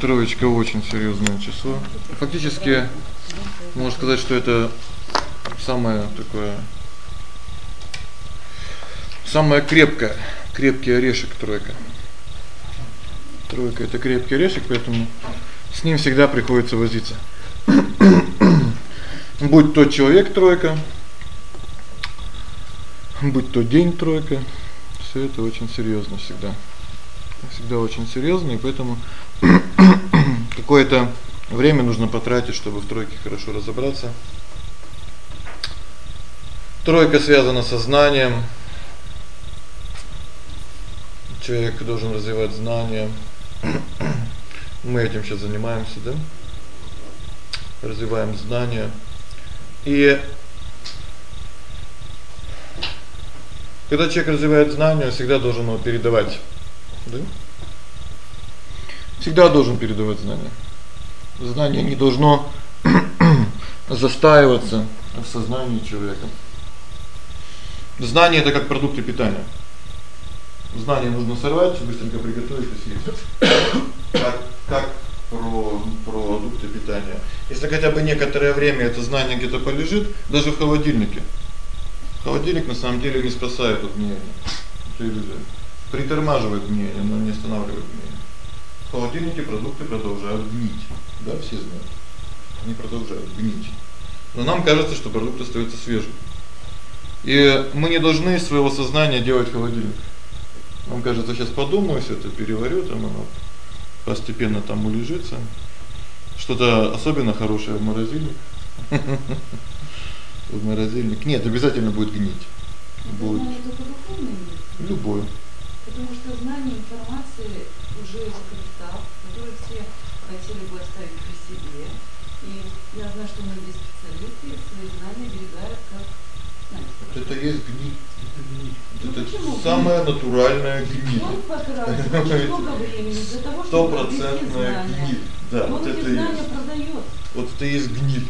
Троечка очень серьёзное число. Фактически можно сказать, что это самое такое самое крепкое, крепкий орешек тройка. Тройка это крепкий орешек, поэтому с ним всегда приходится возиться. Будь то человек тройка, будь то день тройка, всё это очень серьёзно всегда. Всегда очень серьёзно, и поэтому какое-то время нужно потратить, чтобы в тройке хорошо разобраться. Тройка связана со знанием. Человек должен развивать знания. Мы этим сейчас занимаемся, да? Развиваем знания. И когда человек развивает знания, он всегда должен его передавать. Да? Всегда должен передавать знания. Знание не должно застаиваться в сознании человека. Знание это как продукты питания. Знание нужно сорвать, быстренько приготовить и съесть. Как как про продукты питания. Если хотя бы некоторое время это знание где-то полежит, даже в холодильнике. Холодильник на самом деле не спасает от гниения. Это иллюзия. Притормаживает гниение, но не останавливает гниение. В холодильнике продукты продолжают гнить. Да, все знают. Они продолжают гнить. Но нам кажется, что продукт остаётся свежим. И мы не должны из своего сознания делать холодильник. Нам кажется, сейчас подумаю, всё это переварю, там оно постепенно там улежится. Что-то особенно хорошее в морозильник. В морозильник. Нет, обязательно будет гнить. Будет любой. Потому что знание информации уже из кристалл, которые все хотели бы оставить при себе. И я знаю, что многие специалисты свои знания берегают как вот это есть гниль. Ну, это почему? самая натуральная гниль. Он потратил много времени для того, чтобы стопроцентная гниль. Да, вот это и есть. Продает. Вот это и есть гниль.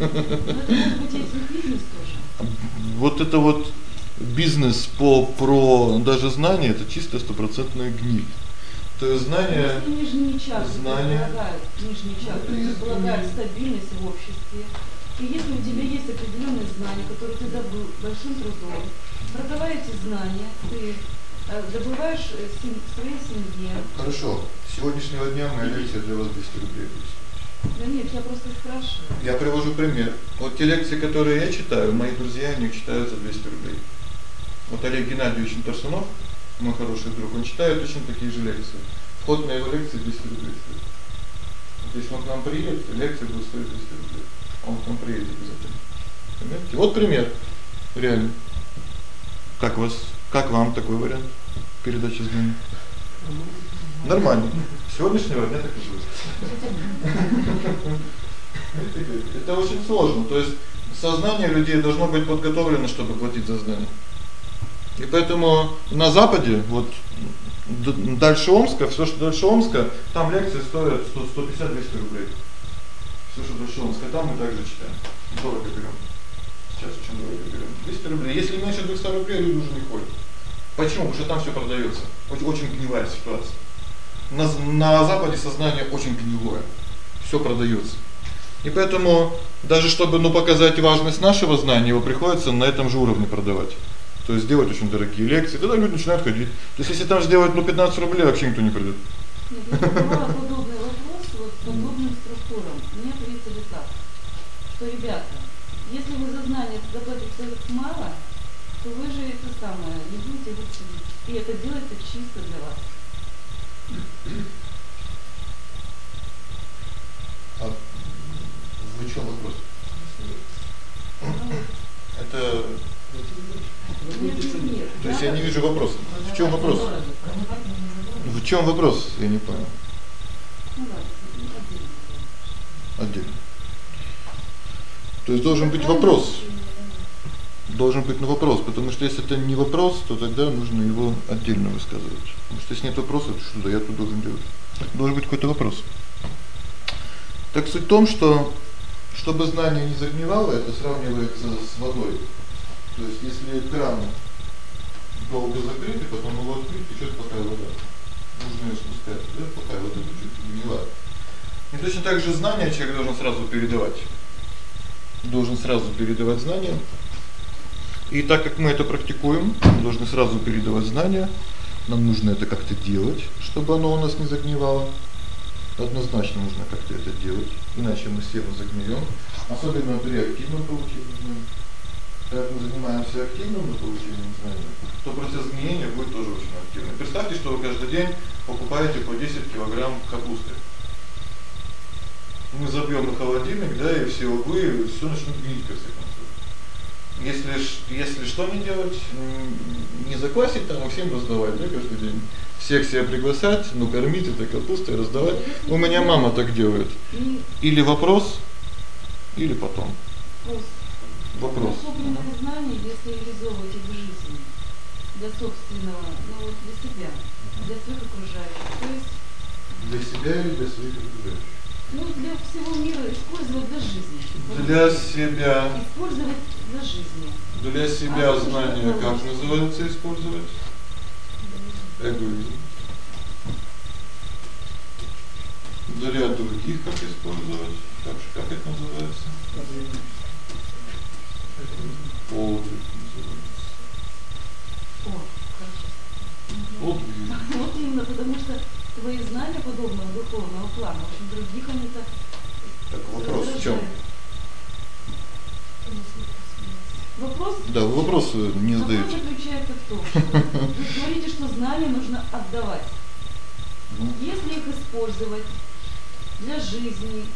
Но это может быть бизнес тоже. Вот это вот бизнес по про даже знание это чисто стопроцентная гниль. То есть знание нижний час знание нижний час предполагает стабильность в обществе. И если у тебя есть определённые знания, которые ты добыл большим трудом, продавая эти знания, ты э, добываешь э, своей семье. Хорошо. С сегодняшнего дня моя лекция для вас 200 рублей будет. Да нет, я просто спрашиваю. Я привожу пример. Вот те лекции, которые я читаю, мои друзья, они читают за 200 рублей. Вот Олег Геннадьевич Тарсунов мой хороший друг, он читает точно такие же лекции. Вход на его лекции 200 рублей стоит. Вот если он к нам приедет, лекция будет стоить 200 рублей. Он к нам приедет обязательно. Понимаете? Вот пример. Реально. Как вас, как вам такой вариант передачи знаний? Нормально. Сегодняшнего дня так и будет. Это очень сложно. То есть сознание людей должно быть подготовлено, чтобы платить за знания. И поэтому на западе, вот дальше Омска, всё, что дальше Омска, там лекции стоят 100 150-200 рублей. Всё, что дальше Омска, там мы также читаем. Дорого берём. Сейчас очень дорого берём. 200 рублей. Если меньше 200 рублей, люди уже не ходят. Почему? Потому что там всё продаётся. Очень очень гнилая ситуация. На на западе сознание очень гнилое. Всё продаётся. И поэтому даже чтобы ну показать важность нашего знания, его приходится на этом же уровне продавать. То есть делать очень дорогие лекции, тогда люди начинают ходить. То есть если там сделать ну 15 рублей, вообще никто не придёт. Нет, я подобный вопрос вот подобным структурам. Мне ответили так, что ребята, если вы за знание заплатите мало, то вы же это самое, не будете выцелить. И это делается чисто для вас. А в чём вопрос? Это то есть я не вижу вопроса. В чём вопрос? В чём вопрос? Я не понял. Отдельно. То есть должен быть вопрос. Должен быть на вопрос, потому что если это не вопрос, то тогда нужно его отдельно высказывать. Потому что если нет вопроса, то что я тут должен делать? Должен быть какой-то вопрос. Так суть в том, что чтобы знание не загнивало, это сравнивается с водой. То есть если кран долго закрыт, и потом его открыть, течёт плохая вода. Нужно её спускать, да, пока вода чуть-чуть гнила. точно так же знания человек должен сразу передавать. Должен сразу передавать знания. И так как мы это практикуем, мы должны сразу передавать знания. Нам нужно это как-то делать, чтобы оно у нас не загнивало. Однозначно нужно как-то это делать, иначе мы все загнием, особенно при активном получении. Когда мы занимаемся активным получением знаний, то процесс гниения будет тоже очень активный. Представьте, что вы каждый день покупаете по 10 килограмм капусты. Мы забьём на холодильник, да, и все углы, всё начнет гнить в конце концов. Если если что не делать, не заквасить там, а всем раздавать, да, каждый день всех себя приглашать, ну кормить этой капустой, раздавать. У меня мама так делает. Или вопрос, или потом. Вопрос. Собственные знания, если реализовывать их в жизни для собственного, ну вот для себя, для своих окружающих. То есть для себя или для своих окружающих? Ну, для всего мира использовать для жизни. Для себя. Использовать для жизни. Для себя а знания как называется использовать? эгоизм. Для других как использовать? Как же как это называется? Подвиг называется. О, хорошо. Подвиг. Вот именно, потому что твои знания подобного духовного плана, в общем, других они-то Так, вопрос в чём? Вопрос? Да, вопрос не задаете. Вопрос заключается в том, что вы говорите, что знания нужно отдавать. Если их использовать для жизни,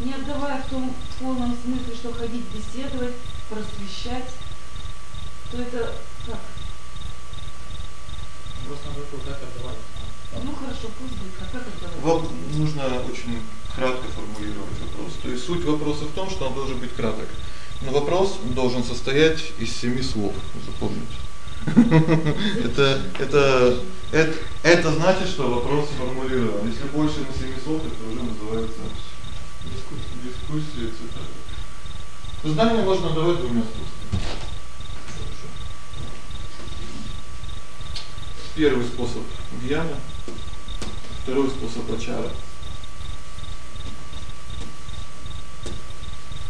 не отдавая в том полном смысле, что ходить беседовать, просвещать, то это как? Просто надо как отдавать. Ну хорошо, пусть будет, а как отдавать? Вам нужно очень кратко формулировать вопрос. То есть суть вопроса в том, что он должен быть краток. Но вопрос должен состоять из семи слов, запомните. Это это это это значит, что вопрос сформулирован. Если больше на семи слов, это уже называется дискуссия, цитата. Знание можно давать двумя способами. Первый способ гьяна, второй способ ачара.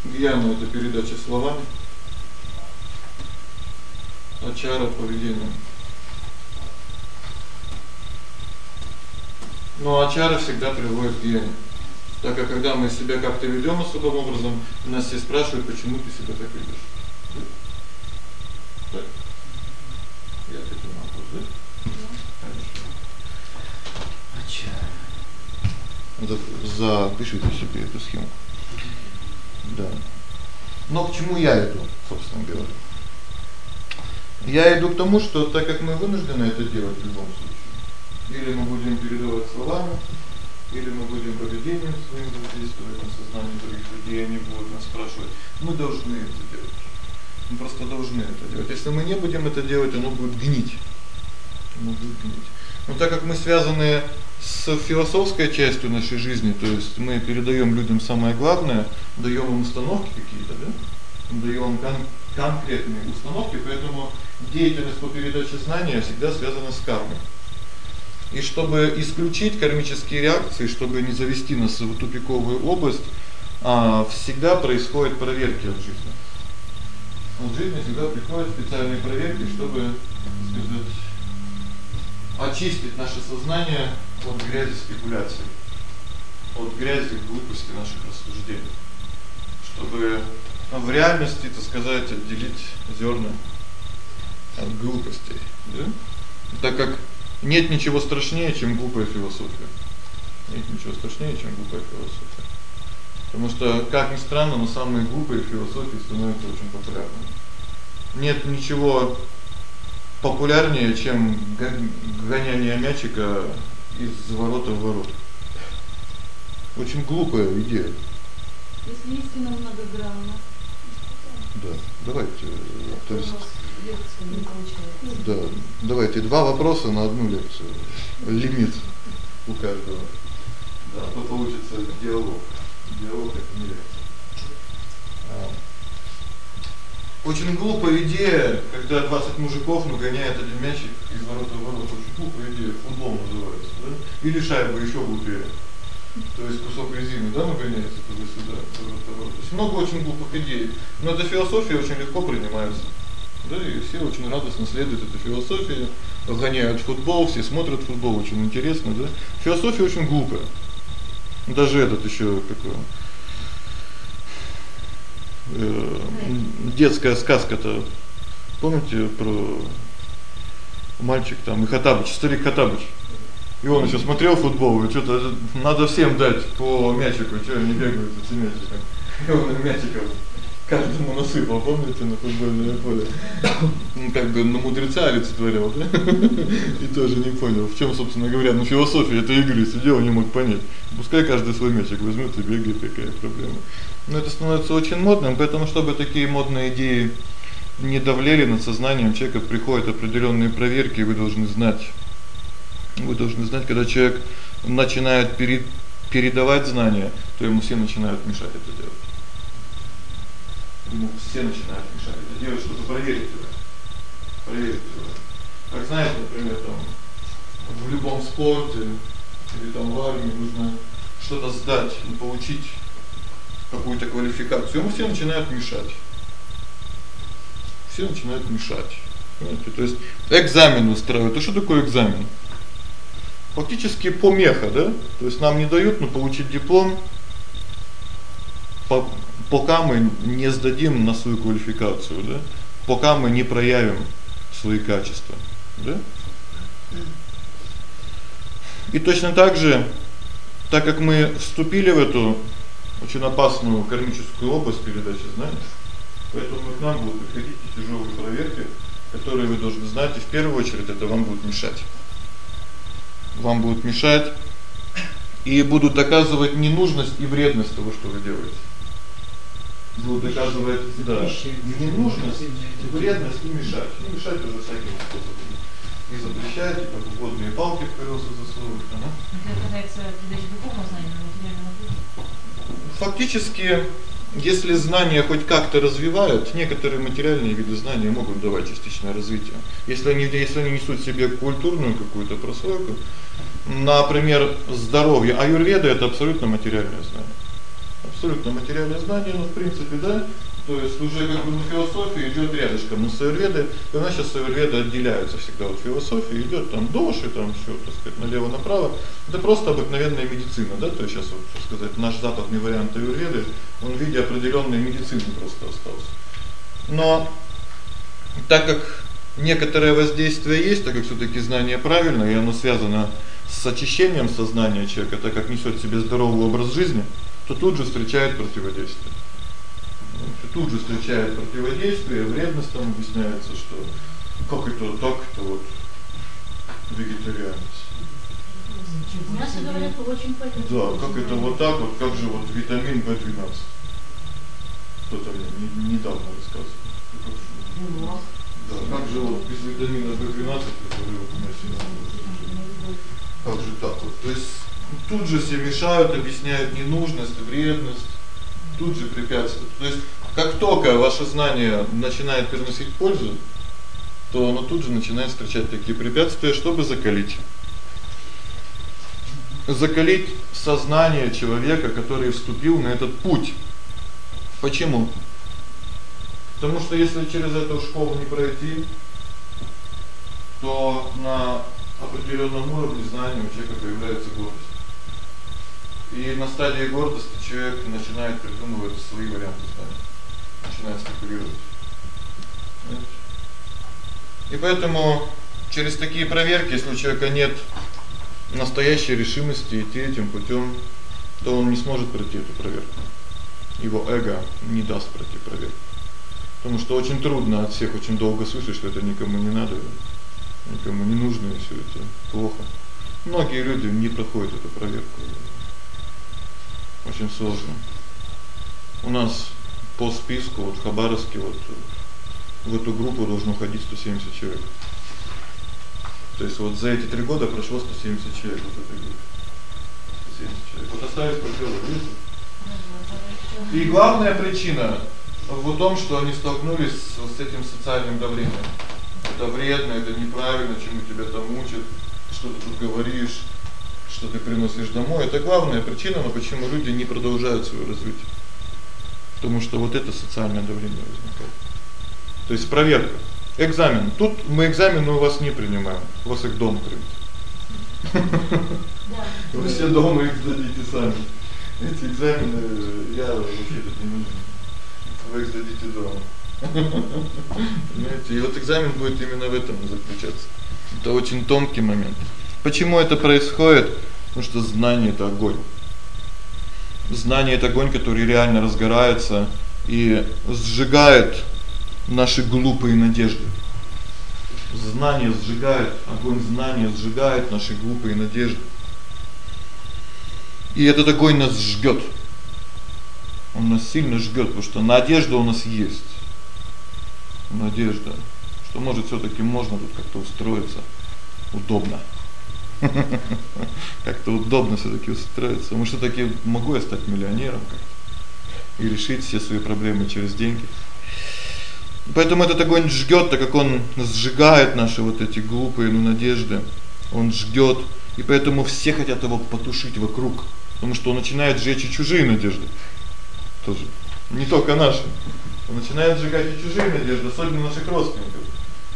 Гьяна это передача словами. Ачара поведением. Но ачара всегда приводит к гьяне. Так как когда мы себя как-то ведём особым образом, нас все спрашивают, почему ты себя так ведёшь. Так. Я так понимаю, да? Ачара. Запишите себе эту схему. Да. Но к чему я иду, собственно говоря? Я иду к тому, что так как мы вынуждены это делать в любом случае, или мы будем передавать словами, или мы будем поведением своим воздействовать на сознание других людей, они будут нас спрашивать, мы должны это делать. Мы просто должны это делать. Если мы не будем это делать, оно будет гнить. Оно будет гнить. Но так как мы связаны с философской частью нашей жизни, то есть мы передаём людям самое главное, даём им установки какие-то, да? Даём кон конкретные установки, поэтому деятельность по передаче знания всегда связана с кармой. И чтобы исключить кармические реакции, чтобы не завести нас в тупиковую область, а всегда происходят проверки от жизни. От жизни всегда приходят специальные проверки, чтобы, сказать, очистить наше сознание от грязи спекуляций, от грязи глупости наших рассуждений, чтобы в реальности, так сказать, отделить зерна от глупостей, да? Так как нет ничего страшнее, чем глупая философия. Нет ничего страшнее, чем глупая философия. Потому что, как ни странно, но самые глупые философии становятся очень популярными. Нет ничего популярнее, чем гоняние мячика из ворота в ворота. Очень глупая идея. Если истина многогранна. Да. Давайте, то есть Да. Давайте два вопроса на одну лекцию. Лимит у каждого. Да, то получится диалог. Диалог это не лекция. А, очень глупая идея, когда 20 мужиков нагоняют один мячик из ворота в ворота. Очень глупая идея, футбол называется, да? Или шайба ещё глупее. То есть кусок резины, да, нагоняется туда-сюда, туда-сюда. То есть много очень глупых идей. Но эта философия очень легко принимается. Да, и все очень радостно следуют этой философии, гоняют футбол, все смотрят футбол, очень интересно, да? Философия очень глупая. Даже этот ещё какой э детская сказка-то помните про мальчик там и Хатабыч, старик Хатабыч. И он ещё смотрел футбол, и что-то надо всем дать по мячику, что они бегают за мячиком. И он мячиком каждому насыпал, помните, на футбольное поле. Ну как бы на мудреца олицетворял, да? И тоже не понял, в чём, собственно говоря, ну философия этой игры сидел, не мог понять. Пускай каждый свой мячик возьмёт и бегает, какая проблема. Но это становится очень модным, поэтому чтобы такие модные идеи не давлели над сознанием человека, приходят определённые проверки, и вы должны знать. Вы должны знать, когда человек начинает передавать знания, то ему все начинают мешать это делать ему все начинают мешать делать, чтобы проверить его. Проверить его. Как знаете, например, там в любом спорте или там в армии нужно что-то сдать, ну, получить какую-то квалификацию. Ему все начинают мешать. Все начинают мешать. Понимаете? То есть экзамен устраивают. А что такое экзамен? Фактически помеха, да? То есть нам не дают, но получить диплом по пока мы не сдадим на свою квалификацию, да? Пока мы не проявим свои качества, да? И точно так же, так как мы вступили в эту очень опасную кармическую область передачи знаний, поэтому к нам будут приходить тяжёлые проверки, которые вы должны знать, и в первую очередь это вам будет мешать. Вам будут мешать и будут доказывать ненужность и вредность того, что вы делаете будут доказывать, да, не нужно вредность не мешать. Не мешать уже всякими способами. Не запрещать, и как угодно, и палки в колеса засовывать, ага. Это касается передачи духовного знания на материальном Фактически, если знания хоть как-то развивают, некоторые материальные виды знания могут давать частичное развитие. Если они если они несут в себе культурную какую-то прослойку, например, здоровье, аюрведа это абсолютно материальное знание абсолютно материальное знание, но в принципе, да, то есть уже как бы ну, философия идёт рядышком, но с аюрведой, и у нас сейчас аюрведа отделяются всегда от философии, идёт там доши, там всё, так сказать, налево направо. Это просто обыкновенная медицина, да? То есть сейчас вот, так сказать, наш западный вариант аюрведы, он в виде определённой медицины просто остался. Но так как некоторое воздействие есть, так как всё-таки знание правильное, и оно связано с очищением сознания человека, так как несёт в себе здоровый образ жизни, то тут же встречает противодействие. Тут же встречает противодействие, вредность там объясняется, что как это так, это вот вегетарианец. Мясо говорят очень полезно. Да, как это вот так вот, как же вот витамин В12. Кто-то мне не, недавно рассказывал. Да, как же вот без витамина В12, который вот у меня Как же так вот? То есть тут же все мешают, объясняют ненужность, вредность, тут же препятствуют. То есть как только ваше знание начинает приносить пользу, то оно тут же начинает встречать такие препятствия, чтобы закалить. Закалить сознание человека, который вступил на этот путь. Почему? Потому что если через эту школу не пройти, то на определённом уровне знания у человека появляется гордость. И на стадии гордости человек начинает придумывать свои варианты знания. Начинает спекулировать. И поэтому через такие проверки, если у человека нет настоящей решимости идти этим путём, то он не сможет пройти эту проверку. Его эго не даст пройти проверку. Потому что очень трудно от всех очень долго слышать, что это никому не надо, никому не нужно и всё это плохо. Многие люди не проходят эту проверку очень сложно. У нас по списку вот в Хабаровске вот в эту группу должно ходить 170 человек. То есть вот за эти 3 года прошло 170 человек вот этой группе. 170 человек. Вот остались видите? И главная причина в том, что они столкнулись с, с этим социальным давлением. Это вредно, это неправильно, чему тебя там учат, что ты тут говоришь, что ты приносишь домой это главная причина, но почему люди не продолжают своё развитие. Потому что вот это социальное давление возникает. То есть проверка. Экзамен. Тут мы экзамены у вас не принимаем. У вас их дома примут. Да. Вы все дома их сдадите сами. Эти экзамены я вообще тут не нужен. Вы их сдадите дома. Понимаете? И вот экзамен будет именно в этом заключаться. Это очень тонкий момент. Почему это происходит? Потому что знание это огонь. Знание это огонь, который реально разгорается и сжигает наши глупые надежды. Знание сжигает, огонь знания сжигает наши глупые надежды. И этот огонь нас жгёт. Он нас сильно жгёт, потому что надежда у нас есть. Надежда, что может всё-таки можно тут как-то устроиться удобно. Как-то удобно всё-таки устроиться. Может, всё-таки могу я стать миллионером и решить все свои проблемы через деньги. Поэтому этот огонь жгёт, так как он сжигает наши вот эти глупые ну надежды. Он жгёт, и поэтому все хотят его потушить вокруг, потому что он начинает сжечь и чужие надежды. Тоже не только наши. Он начинает сжигать и чужие надежды, особенно наших родственников.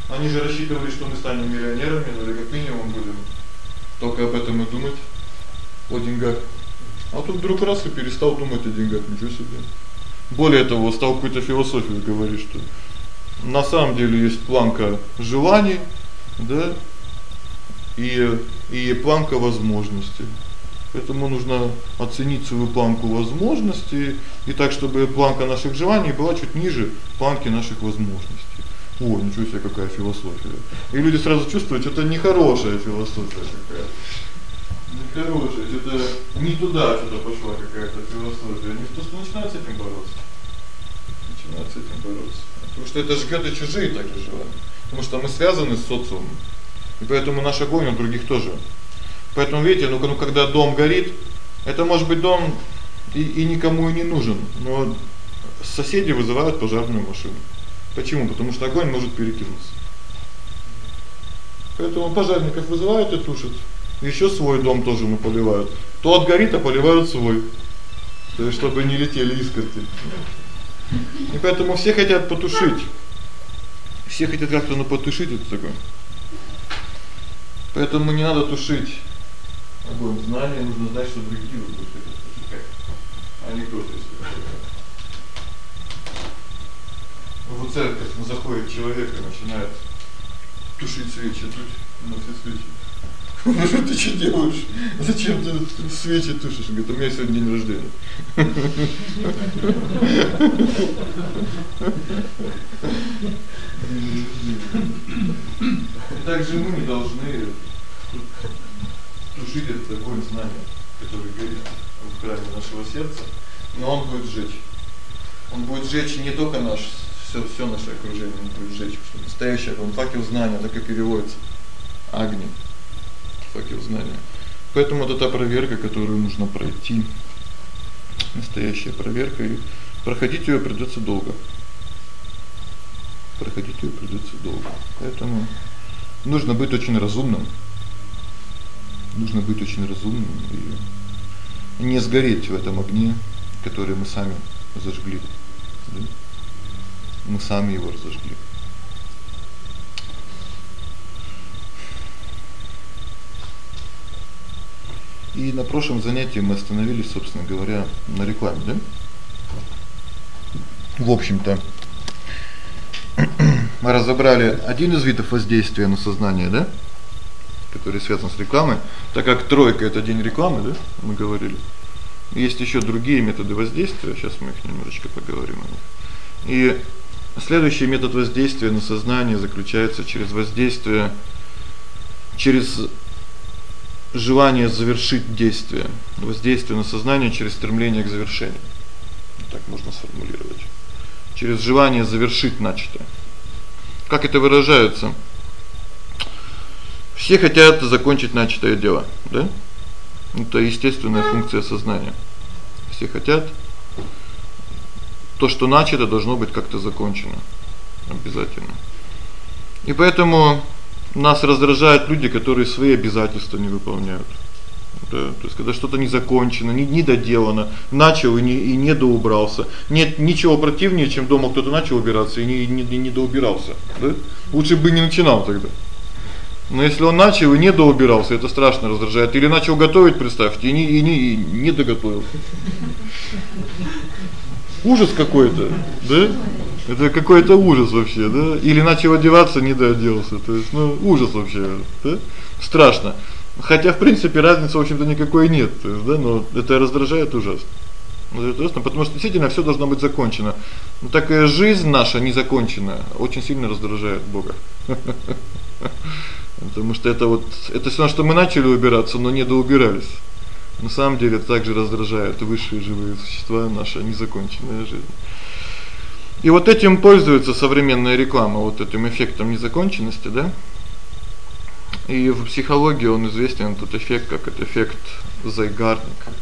Они же рассчитывали, что мы станем миллионерами, ну или как минимум будем только об этом и думать о деньгах. А тут вдруг раз и перестал думать о деньгах, ничего себе. Более того, стал какую-то философию говорить, что на самом деле есть планка желаний, да? И и планка возможностей. Поэтому нужно оценить свою планку возможностей и так, чтобы планка наших желаний была чуть ниже планки наших возможностей. О, ничего себе какая философия. И люди сразу чувствуют, что это нехорошая философия какая-то. Нехорошая, что-то не туда что-то пошла какая-то философия. Они просто начинают с этим бороться. Начинают с этим бороться. Потому что это жгёт и чужие такие желания. Потому что мы связаны с социумом. И поэтому наш огонь у других тоже. Поэтому видите, ну, ну когда дом горит, это может быть дом и и никому и не нужен, но соседи вызывают пожарную машину. Почему? Потому что огонь может перекинуться. Поэтому пожарников вызывают и тушат. Ещё свой дом тоже мы поливают. То отгорит, а поливают свой. То есть чтобы не летели искорки. И поэтому все хотят потушить. Все хотят как-то ну потушить это такое. Поэтому не надо тушить огонь знания, нужно знать, что другие будут это тушить. Анекдот есть. В церковь заходит человек и начинает тушить свечи, тут на все свечи. Ну что ты что делаешь? Зачем ты свечи тушишь? Говорит, у меня сегодня день рождения. Также мы не должны тушить этот огонь знания, который горит в храме нашего сердца, но он будет жечь. Он будет жечь не только наш всё всё наше окружение, он будет жечь, что настоящий огонь, факел знания, так и переводится. Огонь. Факел знания. Поэтому это та проверка, которую нужно пройти. Настоящая проверка, и проходить её придётся долго. Проходить её придётся долго. Поэтому нужно быть очень разумным нужно быть очень разумным и не сгореть в этом огне, который мы сами зажгли. Да? Мы сами его разожгли. И на прошлом занятии мы остановились, собственно говоря, на рекламе, да? В общем-то, мы разобрали один из видов воздействия на сознание, да? который связан с рекламой, так как тройка это день рекламы, да? Мы говорили. Есть ещё другие методы воздействия, сейчас мы их немножечко поговорим о них. И следующий метод воздействия на сознание заключается через воздействие через желание завершить действие, воздействие на сознание через стремление к завершению. Так можно сформулировать. Через желание завершить начатое. Как это выражается? Все хотят закончить начатое дело, да? Это естественная функция сознания. Все хотят то, что начато, должно быть как-то закончено обязательно. И поэтому нас раздражают люди, которые свои обязательства не выполняют. Да, то есть когда что-то не закончено, не не доделано, начал и не и не доубрался. Нет ничего противнее, чем дома кто-то начал убираться и не не не доубирался, да? Лучше бы не начинал тогда. Но если он начал и не доубирался, это страшно раздражает. Или начал готовить, представьте, и не и не и не доготовил. Ужас какой-то, да? Это какой-то ужас вообще, да? Или начал одеваться, не дооделся. То есть, ну, ужас вообще, да? Страшно. Хотя, в принципе, разницы, в общем-то, никакой нет, то есть, да, но это раздражает ужасно. Ужасно, потому что действительно всё должно быть закончено. Ну такая жизнь наша незаконченная очень сильно раздражает Бога. Потому что это вот это всё, что мы начали убираться, но не доубирались. На самом деле это также раздражает высшие живые существа наша незаконченная жизнь. И вот этим пользуется современная реклама, вот этим эффектом незаконченности, да? И в психологии он известен этот эффект как это эффект Зайгарника.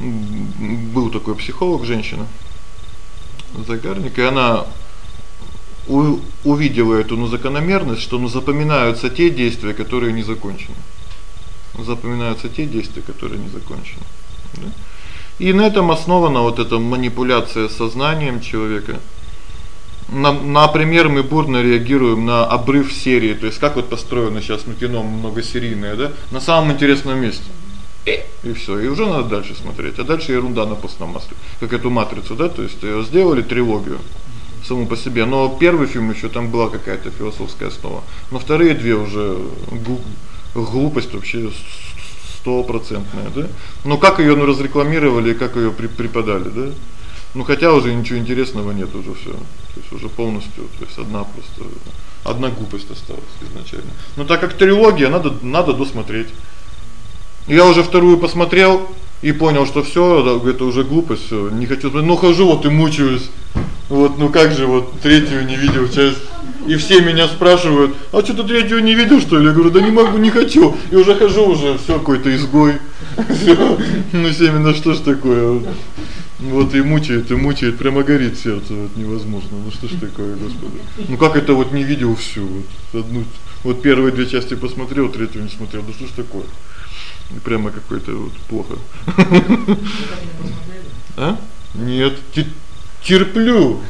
Был такой психолог, женщина. Зайгарник, и она увидела эту ну закономерность, что ну запоминаются те действия, которые не закончены. Запоминаются те действия, которые не закончены. Да? И на этом основана вот эта манипуляция сознанием человека. На, например, мы бурно реагируем на обрыв серии, то есть как вот построено сейчас ну кино многосерийное, да? На самом интересном месте. И всё, и уже надо дальше смотреть. А дальше ерунда на постном масле. Как эту матрицу, да? То есть её сделали трилогию саму по себе. Но первый фильм ещё там была какая-то философская основа. Но вторые две уже глупость вообще стопроцентная, да? Но как её ну разрекламировали, как её преподали, да? Ну хотя уже ничего интересного нет уже всё. То есть уже полностью, то есть одна просто одна глупость осталась изначально. Но так как трилогия, надо надо досмотреть. Я уже вторую посмотрел и понял, что всё, это уже глупость, всё, не хочу. Ну хожу вот и мучаюсь. Вот, ну как же вот третью не видел часть. И все меня спрашивают: "А что ты третью не видел, что ли?" Я говорю: "Да не могу, не хочу". И уже хожу уже, всё какой-то изгой. Ну семенно что ж такое? Вот и мучает, и мучает, прямо горит сердце, вот невозможно. Ну что ж такое, Господи? Ну как это вот не видел всю вот одну вот первые две части посмотрел, третью не смотрел. Да что ж такое? Прямо какой-то вот плохо. А? Нет, терплю.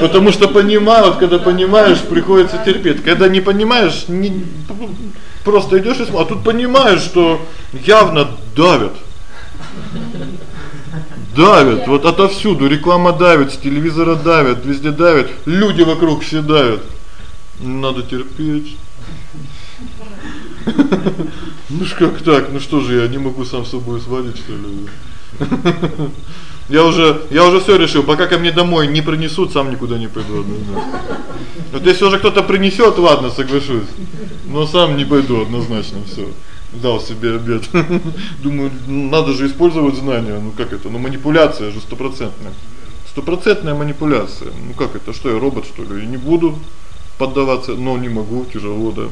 Потому что понимаю, вот когда понимаешь, приходится терпеть. Когда не понимаешь, не просто идёшь и смотришь, а тут понимаешь, что явно давят. Давят, вот отовсюду реклама давит, с телевизора давят, везде давят, люди вокруг все давят. Надо терпеть. Ну ж как так? Ну что же я не могу сам с собой свалить, что ли? Я уже я уже всё решил, пока ко мне домой не принесут, сам никуда не пойду Вот если уже кто-то принесёт, ладно, соглашусь. Но сам не пойду однозначно всё. Дал себе обед. Думаю, надо же использовать знания. Ну как это? Ну манипуляция же стопроцентная. Стопроцентная манипуляция. Ну как это? Что я робот, что ли? Я не буду поддаваться, но не могу, тяжело, да.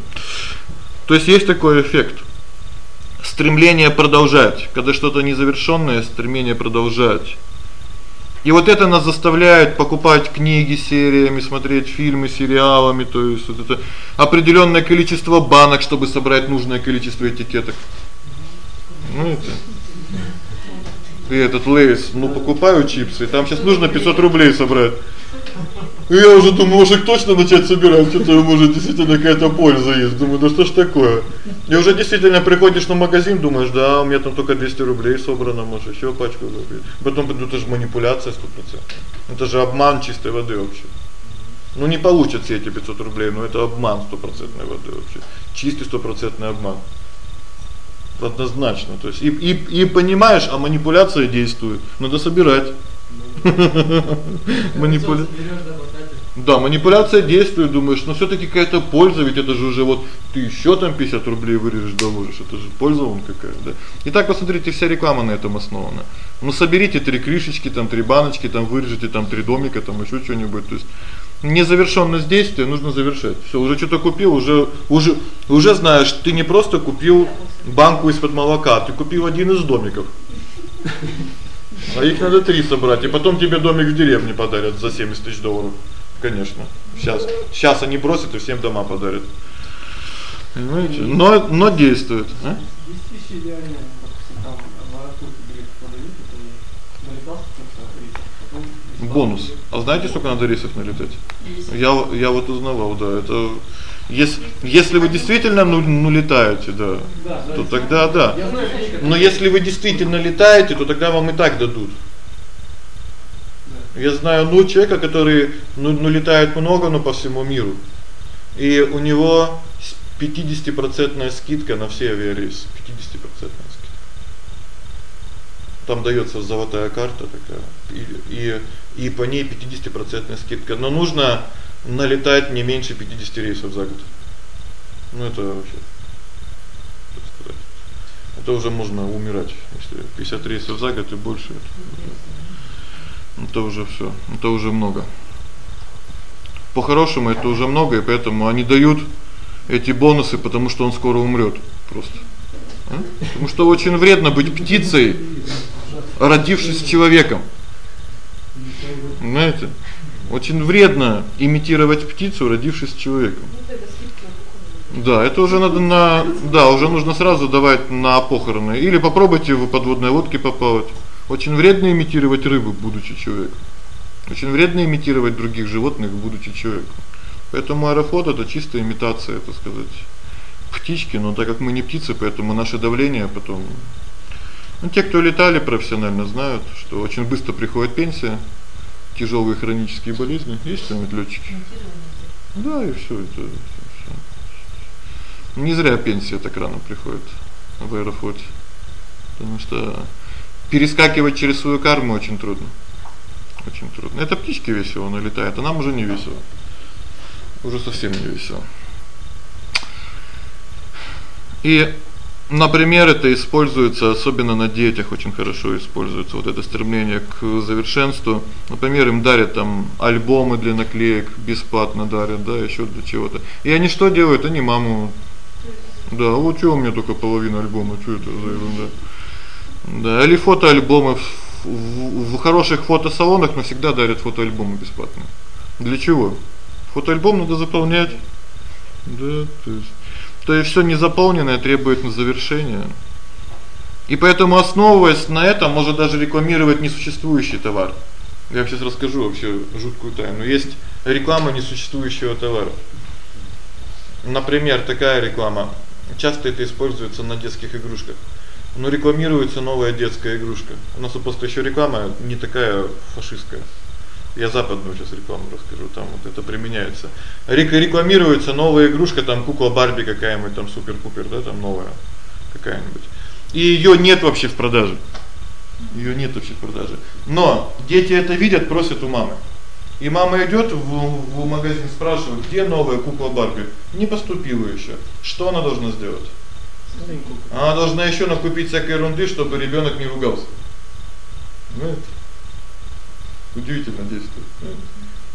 То есть есть такой эффект стремление продолжать, когда что-то незавершённое, стремление продолжать. И вот это нас заставляет покупать книги сериями, смотреть фильмы сериалами, то есть вот это определённое количество банок, чтобы собрать нужное количество этикеток. Ну это И этот Лейс, ну покупаю чипсы, там сейчас нужно 500 рублей собрать. Я уже думаю, может точно начать собирать, что-то может действительно какая-то польза есть. Думаю, да что ж такое? И уже действительно приходишь на магазин, думаешь, да, у меня там только 200 рублей собрано, может, ещё пачку купить. Потом это же манипуляция 100%. Это же обман чистой воды вообще. Ну не получат все эти 500 рублей, но это обман стопроцентной воды вообще. Чистый стопроцентный обман. Однозначно, то есть и и и понимаешь, а манипуляция действует. Надо собирать. Манипуляция. Да, манипуляция действует, думаешь, но всё-таки какая-то польза, ведь это же уже вот ты ещё там 50 рублей вырежешь, доложишь, это же польза он какая, да. Итак, посмотрите, вся реклама на этом основана. Ну соберите три крышечки, там три баночки, там вырежете там три домика, там ещё что-нибудь, то есть незавершённость действия нужно завершать. Всё, уже что-то купил, уже уже уже знаешь, ты не просто купил банку из-под молока, ты купил один из домиков. А их надо три собрать, и потом тебе домик в деревне подарят за 70 тысяч долларов. Конечно. Сейчас сейчас они бросят и всем дома подарят. Понимаете? Но но действует, а? Бонус. А знаете, сколько надо рейсов налетать? Я я вот узнавал, да, это если если вы действительно ну, ну летаете, да, то тогда да. Но если вы действительно летаете, то тогда вам и так дадут. Я знаю ну человека, который ну, ну летает много, но по всему миру. И у него 50% скидка на все авиарейсы, 50% скидка. Там даётся золотая карта такая, и и и по ней 50% скидка. Но нужно налетать не меньше 50 рейсов за год. Ну это вообще так сказать. Это уже можно умирать, если 50 рейсов за год и больше. Это уже всё. Это уже много. По-хорошему это уже много, и поэтому они дают эти бонусы, потому что он скоро умрёт просто. А? Потому что очень вредно быть птицей, родившись человеком. Знаете? Очень вредно имитировать птицу, родившись человеком. Да, это уже надо на да, уже нужно сразу давать на похороны или попробуйте в подводной лодке поплавать. Очень вредно имитировать рыбу, будучи человеком. Очень вредно имитировать других животных, будучи человеком. Поэтому аэрофлот это чистая имитация, это сказать, птички, но так как мы не птицы, поэтому наше давление потом Ну те, кто летали профессионально, знают, что очень быстро приходит пенсия, тяжёлые хронические болезни. Есть там лётчики? Да, и всё это всё. Не зря пенсия так рано приходит в аэрофлоте. Потому что перескакивать через свою карму очень трудно. Очень трудно. Это птички весело налетают, а нам уже не весело. Уже совсем не весело. И Например, это используется особенно на детях очень хорошо используется вот это стремление к совершенству. Например, им дарят там альбомы для наклеек, бесплатно дарят, да, ещё для чего-то. И они что делают? Они маму Да, вот что у меня только половина альбома, что это за ерунда? Да, или фотоальбомы в, в, в хороших фотосалонах навсегда дарят фотоальбомы бесплатно. Для чего? Фотоальбом надо заполнять. Да, то есть то есть всё незаполненное требует на завершение. И поэтому основываясь на этом, можно даже рекламировать несуществующий товар. Я сейчас расскажу вообще жуткую тайну. Есть реклама несуществующего товара. Например, такая реклама. Часто это используется на детских игрушках. Но рекламируется новая детская игрушка. У нас просто ещё реклама не такая фашистская. Я западную сейчас рекламу расскажу, там вот это применяется. Рекламируется новая игрушка, там кукла Барби какая-нибудь, там супер-пупер, да, там новая какая-нибудь. И её нет вообще в продаже. Её нет вообще в продаже. Но дети это видят, просят у мамы. И мама идёт в в магазин, спрашивает: "Где новая кукла Барби?" Не поступила ещё. Что она должна сделать? Она должна ещё накупить всякой ерунды, чтобы ребёнок не ругался. Понимаете? Удивительно действует.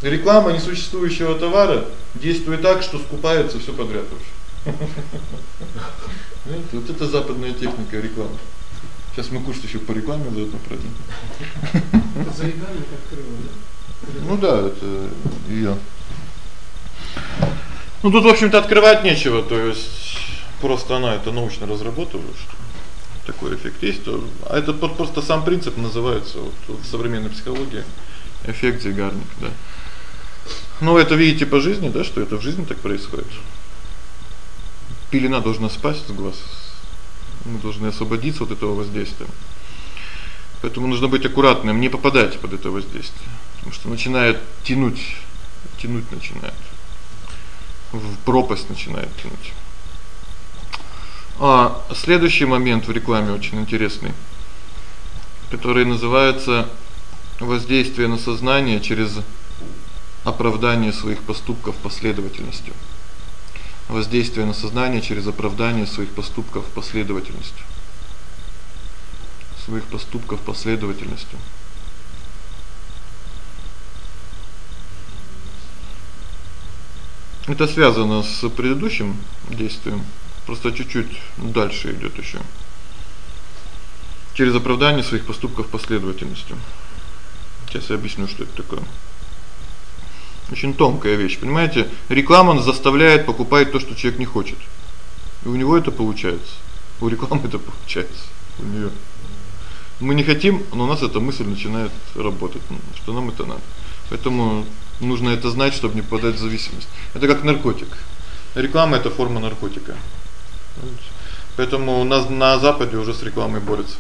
Реклама несуществующего товара действует так, что скупается всё подряд вообще. Знаете, вот это западная техника рекламы. Сейчас мы курс ещё по рекламе заодно пройдём. Заедание как крыло, да? Ну да, это её. Ну тут, в общем-то, открывать нечего, то есть просто она это научно разработала, что такой эффект есть, то а это просто сам принцип называется вот в современной психологии эффект Зигарник, да. Ну это видите по жизни, да, что это в жизни так происходит. Пелена должна спасть с глаз. Мы должны освободиться от этого воздействия. Поэтому нужно быть аккуратным, не попадать под это воздействие, потому что начинает тянуть, тянуть начинает. В пропасть начинает тянуть. А следующий момент в рекламе очень интересный, который называется воздействие на сознание через оправдание своих поступков последовательностью. Воздействие на сознание через оправдание своих поступков последовательностью. Своих поступков последовательностью. Это связано с предыдущим действием, просто чуть-чуть дальше идёт ещё. Через оправдание своих поступков последовательностью. Сейчас я объясню, что это такое. Очень тонкая вещь, понимаете? Реклама заставляет покупать то, что человек не хочет. И у него это получается. У рекламы это получается. У неё. Мы не хотим, но у нас эта мысль начинает работать, что нам это надо. Поэтому нужно это знать, чтобы не попадать в зависимость. Это как наркотик. Реклама это форма наркотика. Поэтому у нас на западе уже с рекламой борются.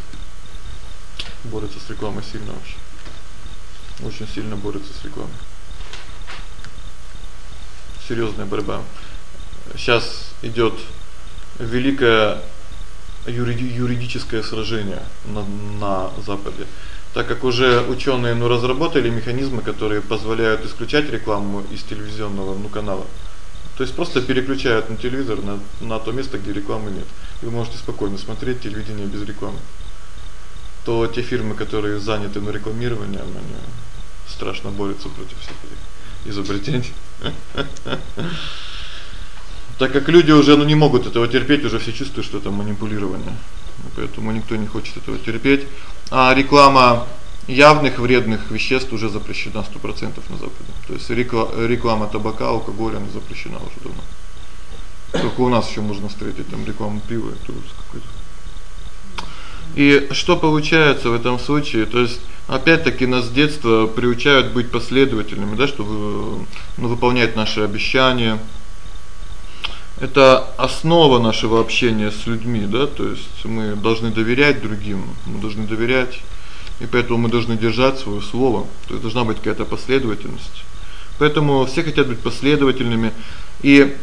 Борются с рекламой сильно вообще. Очень сильно борются с рекламой. Серьёзная борьба. Сейчас идёт великое юридическое сражение на на западе. Так как уже учёные ну разработали механизмы, которые позволяют исключать рекламу из телевизионного ну канала. То есть просто переключают на телевизор на на то место, где рекламы нет. И вы можете спокойно смотреть телевидение без рекламы. То те фирмы, которые заняты на рекламировании, они страшно борются против всех этих изобретений. Так как люди уже ну не могут этого терпеть, уже все чувствуют, что это манипулирование. Поэтому никто не хочет этого терпеть. А реклама явных вредных веществ уже запрещена 100% на западе. То есть реклама табака, алкоголя она запрещена уже давно. Только у нас ещё можно встретить там рекламу пива, это какой-то. И что получается в этом случае? То есть опять-таки нас с детства приучают быть последовательными, да, чтобы ну выполнять наши обещания. Это основа нашего общения с людьми, да? То есть мы должны доверять другим, мы должны доверять и поэтому мы должны держать своё слово. То есть должна быть какая-то последовательность. Поэтому все хотят быть последовательными. И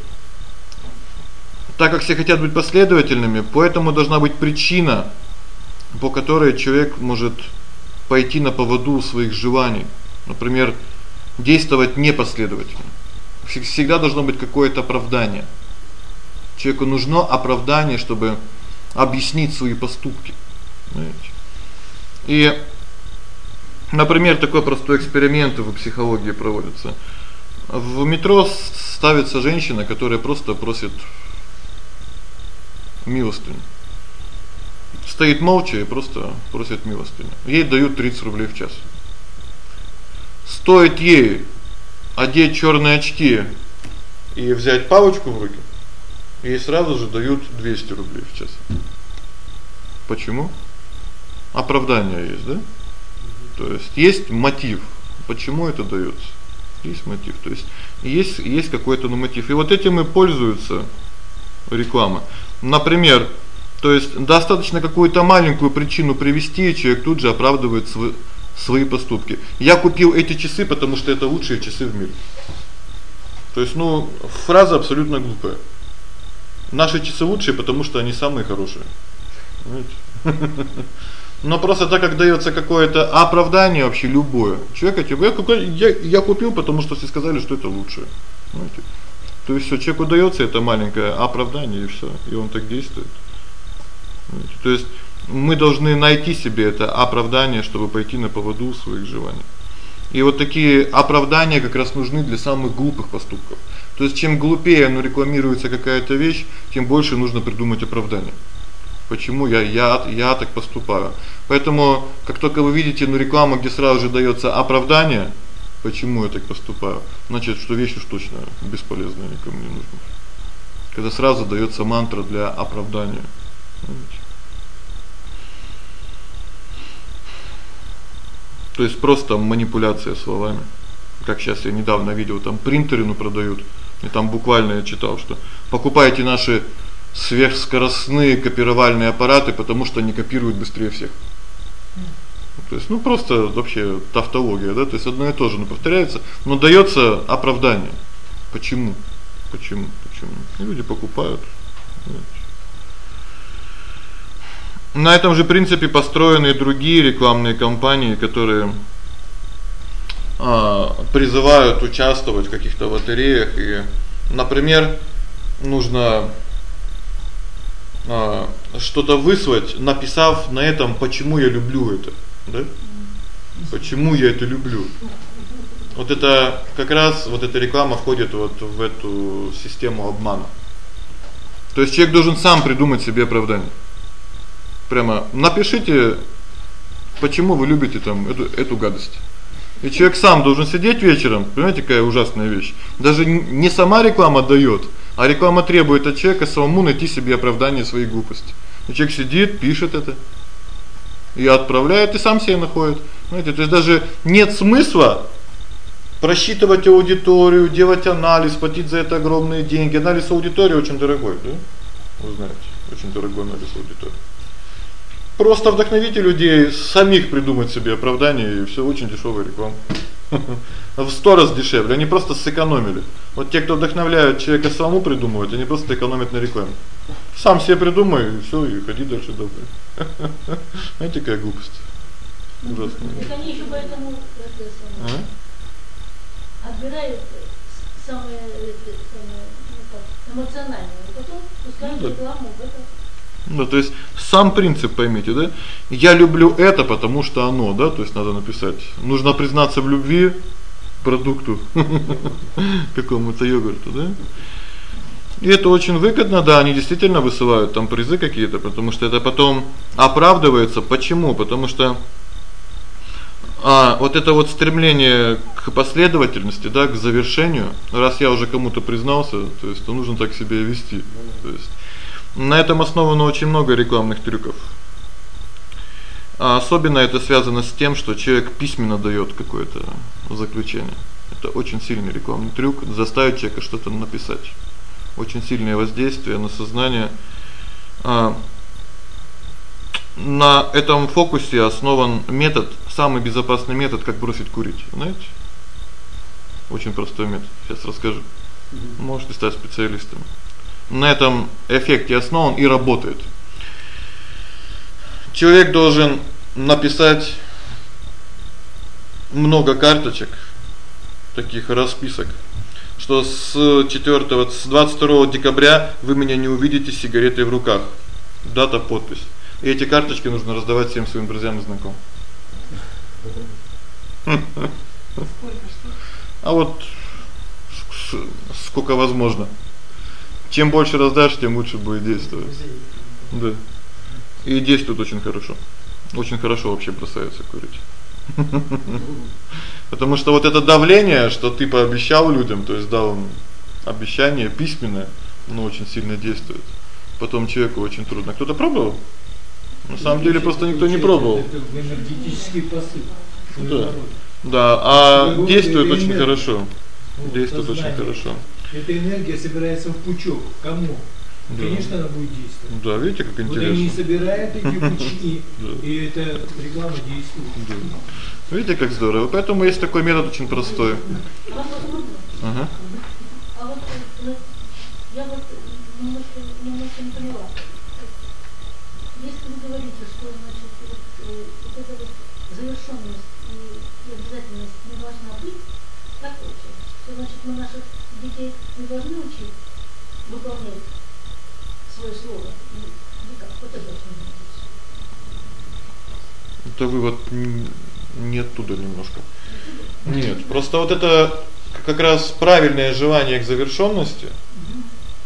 так как все хотят быть последовательными, поэтому должна быть причина, по которой человек может пойти на поводу своих желаний. Например, действовать непоследовательно. Всегда должно быть какое-то оправдание. Человеку нужно оправдание, чтобы объяснить свои поступки. Понимаете? И например, такой простой эксперимент в психологии проводится. В метро ставится женщина, которая просто просит милостыню. Стоит молча и просто просит милостыню. Ей дают 30 рублей в час. Стоит ей одеть чёрные очки и взять палочку в руки, ей сразу же дают 200 рублей в час. Почему? Оправдание есть, да? То есть есть мотив. Почему это даётся? Есть мотив. То есть есть есть какой-то ну мотив. И вот этим и пользуются реклама. Например, то есть достаточно какую-то маленькую причину привести, и человек тут же оправдывает свои свои поступки. Я купил эти часы, потому что это лучшие часы в мире. То есть, ну, фраза абсолютно глупая. Наши часы лучшие, потому что они самые хорошие. Понимаете? Но просто так как даётся какое-то оправдание вообще любое. Человек типа я я купил, потому что все сказали, что это лучшее. Понимаете? То есть всё человеку даётся это маленькое оправдание и всё, и он так действует. То есть мы должны найти себе это оправдание, чтобы пойти на поводу своих желаний. И вот такие оправдания как раз нужны для самых глупых поступков. То есть чем глупее оно рекламируется какая-то вещь, тем больше нужно придумать оправдание. Почему я я я так поступаю? Поэтому как только вы видите ну рекламу, где сразу же даётся оправдание, почему я так поступаю, значит, что вещь уж точно бесполезная, никому не нужна. Когда сразу даётся мантра для оправдания. То есть просто манипуляция словами. Как сейчас я недавно видел, там принтеры ну продают, и там буквально я читал, что покупайте наши сверхскоростные копировальные аппараты, потому что они копируют быстрее всех. То есть, ну просто вообще тавтология, да? То есть одно и то же, но повторяется, но даётся оправдание. Почему? Почему? Почему? И люди покупают. На этом же принципе построены и другие рекламные кампании, которые а призывают участвовать в каких-то лотереях и, например, нужно а что-то выслать, написав на этом, почему я люблю это, да? Почему я это люблю? Вот это как раз вот эта реклама входит вот в эту систему обмана. То есть человек должен сам придумать себе оправдание. Прямо напишите, почему вы любите там эту эту гадость. И человек сам должен сидеть вечером, понимаете, какая ужасная вещь. Даже не сама реклама даёт, А реклама требует от человека самому найти себе оправдание своей глупости. И человек сидит, пишет это и отправляет, и сам себе находит. Знаете, то есть даже нет смысла просчитывать аудиторию, делать анализ, платить за это огромные деньги. Анализ аудитории очень дорогой, да? Вы знаете, очень дорогой анализ аудитории. Просто вдохновите людей самих придумать себе оправдание, и всё очень дешёвая реклама. В 100 раз дешевле, они просто сэкономили. Вот те, кто вдохновляют человека самому придумывать, они просто экономят на рекламе. Сам себе придумай и всё, и ходи дальше добрый. Знаете, какая глупость. Ужасно. Так они ещё поэтому это самое. А? Отбирают самое это самое ну как а потом пускают Ну рекламу в это. Ну, то есть сам принцип поймите, да? Я люблю это, потому что оно, да, то есть надо написать. Нужно признаться в любви продукту какому-то йогурту, да? И это очень выгодно, да, они действительно высылают там призы какие-то, потому что это потом оправдывается. Почему? Потому что а вот это вот стремление к последовательности, да, к завершению, раз я уже кому-то признался, то есть то нужно так себя вести. То есть на этом основано очень много рекламных трюков. А особенно это связано с тем, что человек письменно даёт какое-то заключение. Это очень сильный рекламный трюк заставить человека что-то написать. Очень сильное воздействие на сознание. А на этом фокусе основан метод, самый безопасный метод, как бросить курить, знаете? Очень простой метод. Сейчас расскажу. Можете стать специалистом. На этом эффекте основан и работает. Человек должен написать много карточек, таких расписок, что с 4 с 22 декабря вы меня не увидите с сигаретой в руках. Дата, подпись. И эти карточки нужно раздавать всем своим друзьям и знакомым. А вот сколько возможно. Чем больше раздашь, тем лучше будет действовать. Да. И действует очень хорошо. Очень хорошо вообще бросается курить. Потому что вот это давление, что ты пообещал людям, то есть дал обещание письменное, оно очень сильно действует. Потом человеку очень трудно. Кто-то пробовал? На самом деле просто никто не пробовал. Это энергетический посыл. Да. Да, а действует очень хорошо. Действует очень хорошо. Эта энергия собирается в пучок. Кому? Да. Конечно, она будет действовать. Да, видите, как Вот они и интересно. собирают эти пучки, и эта реклама действует. Да. Видите, как здорово. Поэтому есть такой метод очень простой. Можно? Ага. А вот э, я вот немножко, немножко не поняла. Если вы говорите, что значит вот, э, вот эта вот завершенность и, и обязательность не должна быть, так получается, что значит мы наших не должны учить выполнять свое слово. И, и как? Вот это. Это вывод не оттуда немножко. Нет, просто вот это как раз правильное желание к завершённости,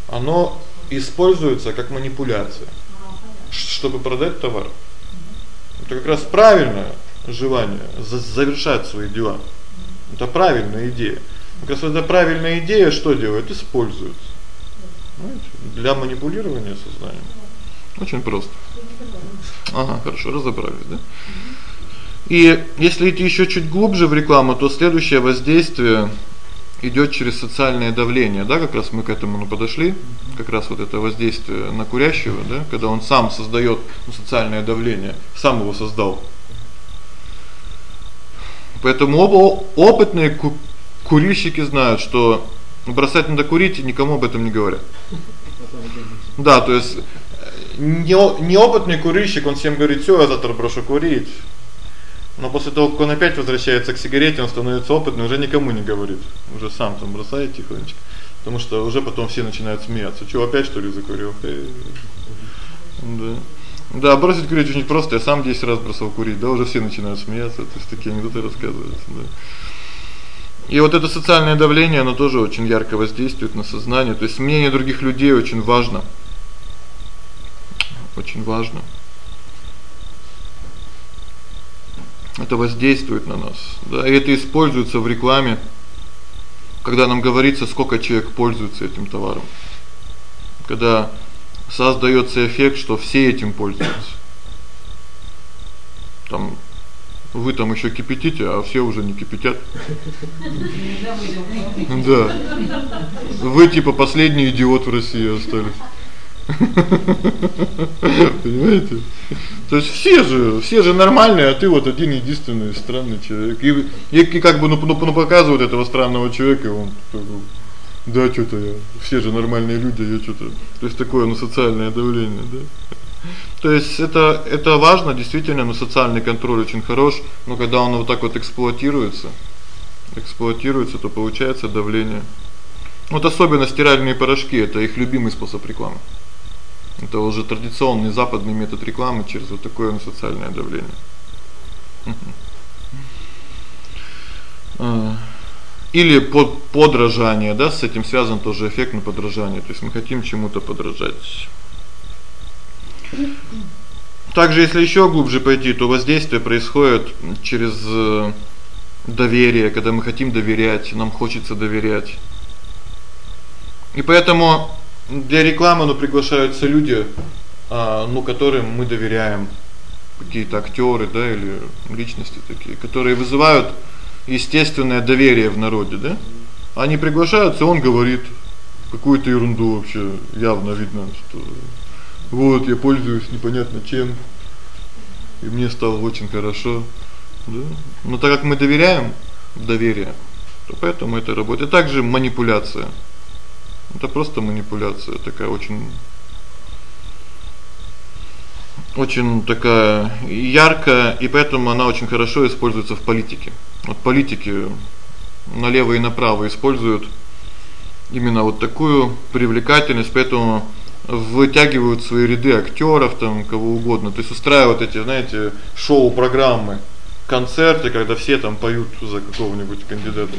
оно используется как манипуляция, ш- чтобы продать товар. Это как раз правильное желание за- завершать свои дела. Это правильная идея. Как раз правильная идея что делает? Используется. Знаете, для манипулирования сознанием. Очень просто. Ага, хорошо, разобрались, да? И если идти ещё чуть глубже в рекламу, то следующее воздействие идёт через социальное давление, да, как раз мы к этому ну подошли. Как раз вот это воздействие на курящего, да, когда он сам создаёт ну, социальное давление, сам его создал. Поэтому оба опытные курильщики знают, что бросать надо курить, и никому об этом не говорят. Да, то есть э, не неопытный курильщик, он всем говорит: "Всё, я завтра брошу курить". Но после того, как он опять возвращается к сигарете, он становится опытным, уже никому не говорит. Уже сам там бросает тихонечко. Потому что уже потом все начинают смеяться. Что опять что ли закурил? Да. Да, бросить курить очень просто. Я сам 10 раз бросал курить, да, уже все начинают смеяться, то есть такие анекдоты рассказываются, да. И вот это социальное давление, оно тоже очень ярко воздействует на сознание. То есть мнение других людей очень важно. Очень важно. Это воздействует на нас. Да, и это используется в рекламе, когда нам говорится, сколько человек пользуется этим товаром. Когда создаётся эффект, что все этим пользуются. Там вы там ещё кипятите, а все уже не кипятят. Да. Вы типа последний идиот в России остались. Понимаете? То есть все же, все же нормальные, а ты вот один единственный странный человек. И и, как бы ну, ну, ну показывают этого странного человека, он да что-то я. Все же нормальные люди, я что-то. То есть такое, ну, социальное давление, да? То есть это это важно, действительно, но социальный контроль очень хорош, но когда он вот так вот эксплуатируется, эксплуатируется, то получается давление. Вот особенно стиральные порошки это их любимый способ рекламы. Это уже традиционный западный метод рекламы через вот такое ну, социальное давление. А или под подражание, да, с этим связан тоже эффект на подражание. То есть мы хотим чему-то подражать. Также, если ещё глубже пойти, то воздействие происходит через э, доверие, когда мы хотим доверять, нам хочется доверять. И поэтому для рекламы ну приглашаются люди, а, ну, которым мы доверяем, какие-то актёры, да, или личности такие, которые вызывают естественное доверие в народе, да? Они приглашаются, он говорит какую-то ерунду вообще, явно видно, что вот я пользуюсь непонятно чем, и мне стало очень хорошо, да? Но так как мы доверяем в доверие, то поэтому это работает. Также манипуляция. Это просто манипуляция такая очень очень такая яркая, и поэтому она очень хорошо используется в политике. Вот политики налево и направо используют именно вот такую привлекательность, поэтому вытягивают свои ряды актеров там кого угодно. То есть устраивают эти, знаете, шоу-программы, концерты, когда все там поют за какого-нибудь кандидата.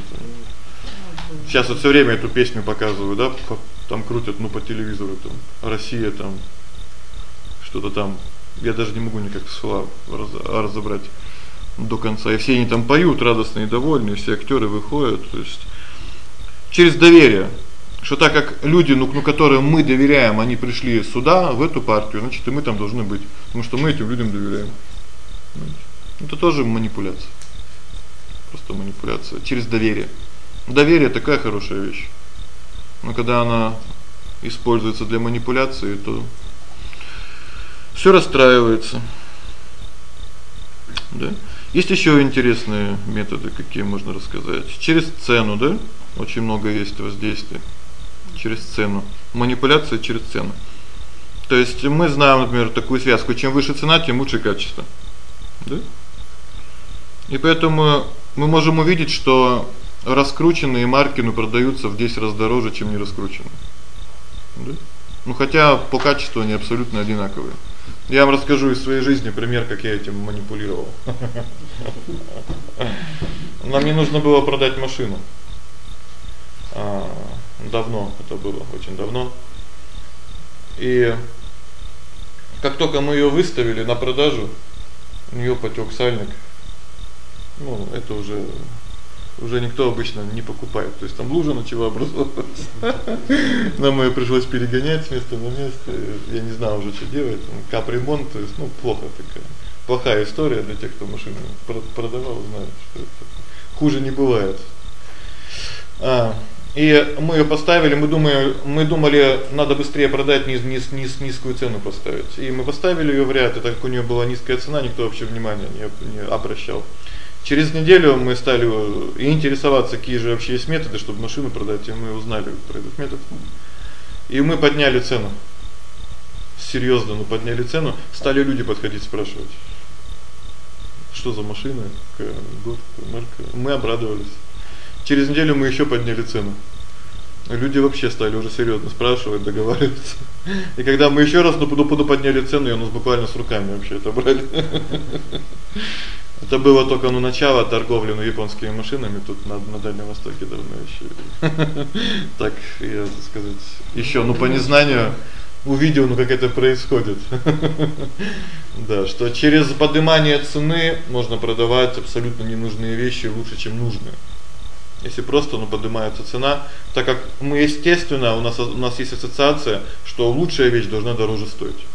Сейчас вот всё время эту песню показывают, да, там крутят, ну по телевизору там Россия там что-то там я даже не могу никак слова разобрать до конца. И все они там поют радостные и довольные, все актёры выходят, то есть через доверие. Что так как люди, ну, ну которым мы доверяем, они пришли сюда, в эту партию, значит, и мы там должны быть, потому что мы этим людям доверяем. Это тоже манипуляция. Просто манипуляция через доверие. Доверие такая хорошая вещь. Но когда она используется для манипуляции, то всё расстраивается. Да? Есть ещё интересные методы, какие можно рассказать. Через цену, да? Очень много есть воздействий через цену. Манипуляция через цену. То есть мы знаем, например, такую связку: чем выше цена, тем лучше качество. Да? И поэтому мы можем увидеть, что раскрученные марки ну продаются в 10 раз дороже, чем не раскрученные. Да? Ну хотя по качеству они абсолютно одинаковые. Я вам расскажу из своей жизни пример, как я этим манипулировал. Нам не нужно было продать машину. Давно это было, очень давно. И как только мы её выставили на продажу, у неё потёк сальник. Ну, это уже уже никто обычно не покупает. То есть там лужа начала образовываться. Нам её пришлось перегонять с места на место. Я не знал уже, что делать. Капремонт, то есть, ну, плохо такая. Плохая история для тех, кто машину продавал, знает, что это хуже не бывает. А, и мы её поставили, мы думаем, мы думали, надо быстрее продать, низ низ низ низкую цену поставить. И мы поставили её в ряд, и так как у неё была низкая цена, никто вообще внимания не не обращал. Через неделю мы стали интересоваться, какие же вообще есть методы, чтобы машину продать, и мы узнали про этот метод. И мы подняли цену. Серьёзно, ну подняли цену, стали люди подходить спрашивать. Что за машина? Год, марка? Мы обрадовались. Через неделю мы ещё подняли цену. Люди вообще стали уже серьёзно спрашивать, договариваться. И когда мы ещё раз буду подняли цену, и у нас буквально с руками вообще это брали. Это было только ну начало торговли ну японскими машинами тут на на Дальнем Востоке давно ещё. Так, я, так сказать, ещё ну по незнанию увидел, ну как это происходит. Да, что через поднимание цены можно продавать абсолютно ненужные вещи лучше, чем нужные. Если просто, ну, поднимается цена, так как мы естественно, у нас у нас есть ассоциация, что лучшая вещь должна дороже стоить.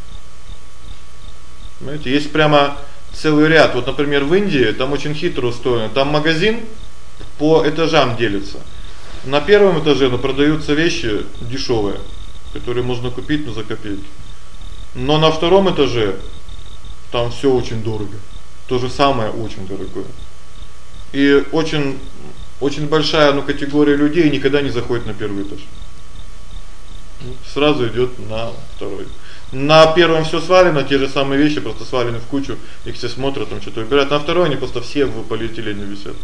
Знаете, есть прямо целый ряд. Вот, например, в Индии там очень хитро устроено. Там магазин по этажам делится. На первом этаже, ну, продаются вещи дешёвые, которые можно купить, ну, за копейки. Но на втором этаже там всё очень дорого. То же самое очень дорогое. И очень очень большая, ну, категория людей никогда не заходит на первый этаж. Сразу идёт на второй. На первом всё свалено, те же самые вещи просто свалены в кучу, их все смотрят, там что-то выбирают. На второй они просто все в полиэтилене висят.